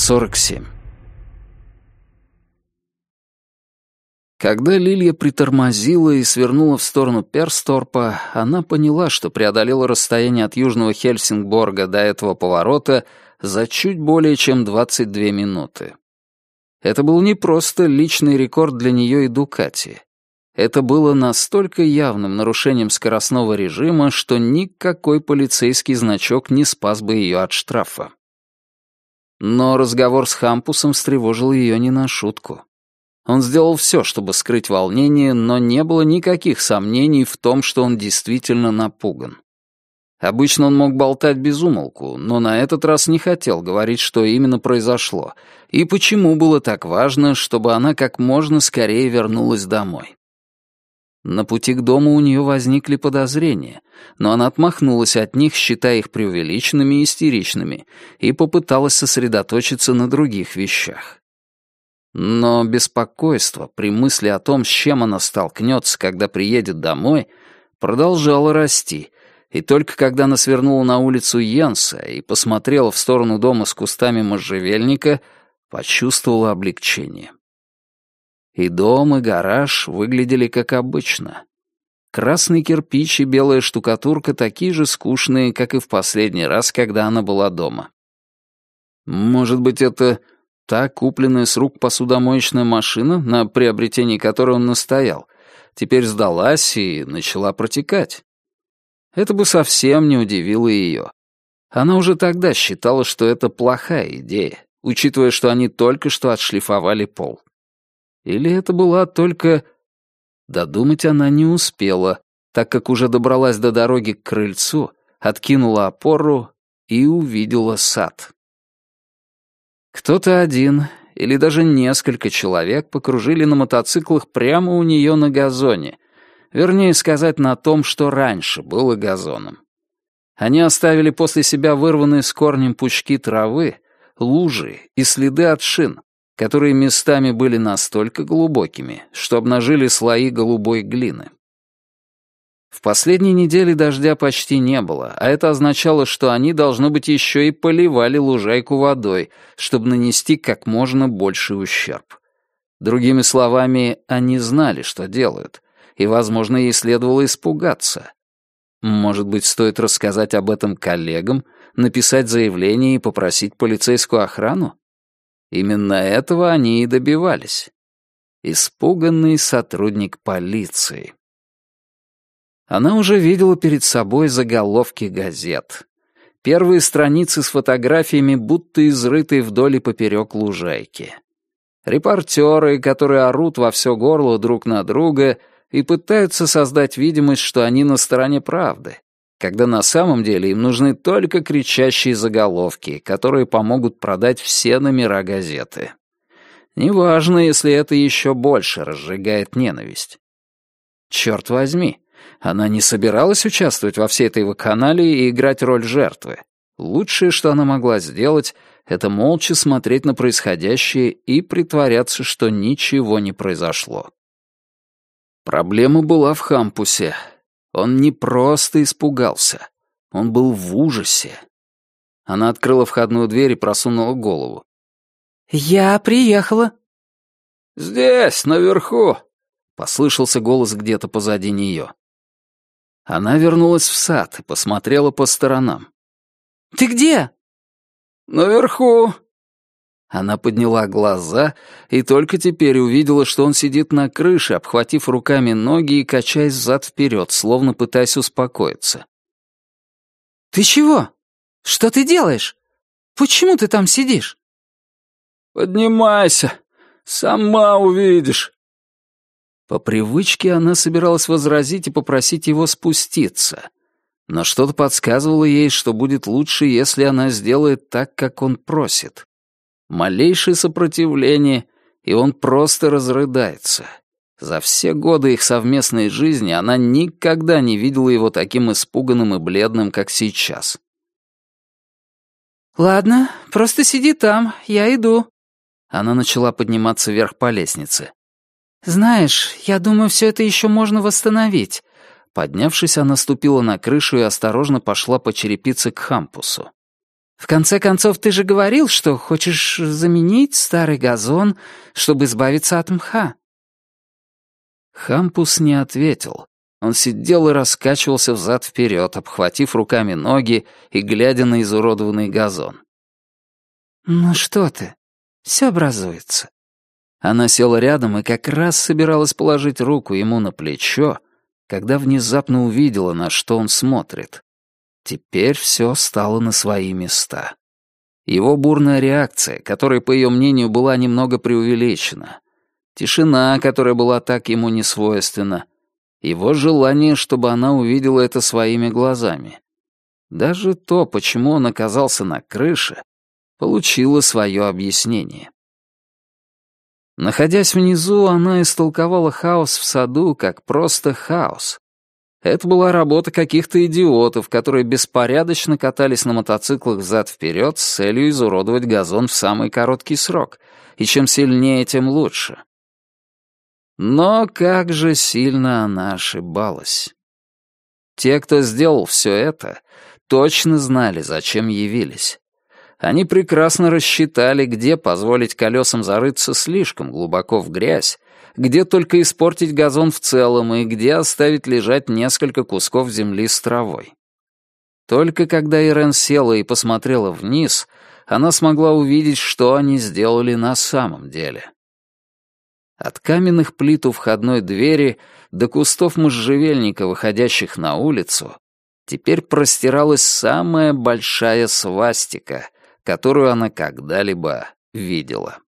47. Когда Лилия притормозила и свернула в сторону Персторпа, она поняла, что преодолела расстояние от Южного Хельсингборга до этого поворота за чуть более чем 22 минуты. Это был не просто личный рекорд для нее и Дукати. Это было настолько явным нарушением скоростного режима, что никакой полицейский значок не спас бы ее от штрафа. Но разговор с Хампусом встревожил ее не на шутку. Он сделал все, чтобы скрыть волнение, но не было никаких сомнений в том, что он действительно напуган. Обычно он мог болтать без умолку, но на этот раз не хотел говорить, что именно произошло, и почему было так важно, чтобы она как можно скорее вернулась домой. На пути к дому у нее возникли подозрения, но она отмахнулась от них, считая их преувеличенными и истеричными, и попыталась сосредоточиться на других вещах. Но беспокойство при мысли о том, с чем она столкнется, когда приедет домой, продолжало расти, и только когда она свернула на улицу Йенса и посмотрела в сторону дома с кустами можжевельника, почувствовала облегчение. И дом, и гараж выглядели как обычно. Красный кирпич и белая штукатурка такие же скучные, как и в последний раз, когда она была дома. Может быть, это та купленная с рук посудомоечная машина, на приобретении которой он настоял, теперь сдалась и начала протекать. Это бы совсем не удивило ее. Она уже тогда считала, что это плохая идея, учитывая, что они только что отшлифовали пол. Или это была только... Додумать она не успела, так как уже добралась до дороги к крыльцу, откинула опору и увидела сад. Кто-то один или даже несколько человек покружили на мотоциклах прямо у нее на газоне, вернее сказать, на том, что раньше было газоном. Они оставили после себя вырванные с корнем пучки травы, лужи и следы от шин, которые местами были настолько глубокими, что обнажили слои голубой глины. В последние недели дождя почти не было, а это означало, что они, должно быть, еще и поливали лужайку водой, чтобы нанести как можно больший ущерб. Другими словами, они знали, что делают, и, возможно, ей следовало испугаться. Может быть, стоит рассказать об этом коллегам, написать заявление и попросить полицейскую охрану? Именно этого они и добивались. Испуганный сотрудник полиции. Она уже видела перед собой заголовки газет. Первые страницы с фотографиями, будто изрытые вдоль и поперек лужайки. Репортеры, которые орут во все горло друг на друга и пытаются создать видимость, что они на стороне правды, когда на самом деле им нужны только кричащие заголовки, которые помогут продать все номера газеты. Неважно, если это еще больше разжигает ненависть. Черт возьми, она не собиралась участвовать во всей этой вакханалии и играть роль жертвы. Лучшее, что она могла сделать, это молча смотреть на происходящее и притворяться, что ничего не произошло. Проблема была в Хампусе, он не просто испугался. Он был в ужасе. Она открыла входную дверь и просунула голову. «Я приехала». «Здесь, наверху», — послышался голос где-то позади нее. Она вернулась в сад и посмотрела по сторонам. «Ты где?» «Наверху», она подняла глаза и только теперь увидела, что он сидит на крыше, обхватив руками ноги и качаясь взад-вперед, словно пытаясь успокоиться. «Ты чего? Что ты делаешь? Почему ты там сидишь?» «Поднимайся, сама увидишь». По привычке она собиралась возразить и попросить его спуститься, но что-то подсказывало ей, что будет лучше, если она сделает так, как он просит малейшее сопротивление, и он просто разрыдается. За все годы их совместной жизни она никогда не видела его таким испуганным и бледным, как сейчас. «Ладно, просто сиди там, я иду». Она начала подниматься вверх по лестнице. «Знаешь, я думаю, все это еще можно восстановить». Поднявшись, она ступила на крышу и осторожно пошла по черепице к хампусу. В конце концов, ты же говорил, что хочешь заменить старый газон, чтобы избавиться от мха. Хампус не ответил. Он сидел и раскачивался взад-вперед, обхватив руками ноги и глядя на изуродованный газон. «Ну что ты? Все образуется». Она села рядом и как раз собиралась положить руку ему на плечо, когда внезапно увидела, на что он смотрит. Теперь все стало на свои места. Его бурная реакция, которая, по ее мнению, была немного преувеличена. Тишина, которая была так ему несвойственна. Его желание, чтобы она увидела это своими глазами. Даже то, почему он оказался на крыше, получило свое объяснение. Находясь внизу, она истолковала хаос в саду как просто хаос, это была работа каких-то идиотов, которые беспорядочно катались на мотоциклах взад-вперед с целью изуродовать газон в самый короткий срок, и чем сильнее, тем лучше. Но как же сильно она ошибалась. Те, кто сделал все это, точно знали, зачем явились. Они прекрасно рассчитали, где позволить колесам зарыться слишком глубоко в грязь, где только испортить газон в целом и где оставить лежать несколько кусков земли с травой. Только когда Ирен села и посмотрела вниз, она смогла увидеть, что они сделали на самом деле. От каменных плит у входной двери до кустов можжевельника, выходящих на улицу, теперь простиралась самая большая свастика, которую она когда-либо видела.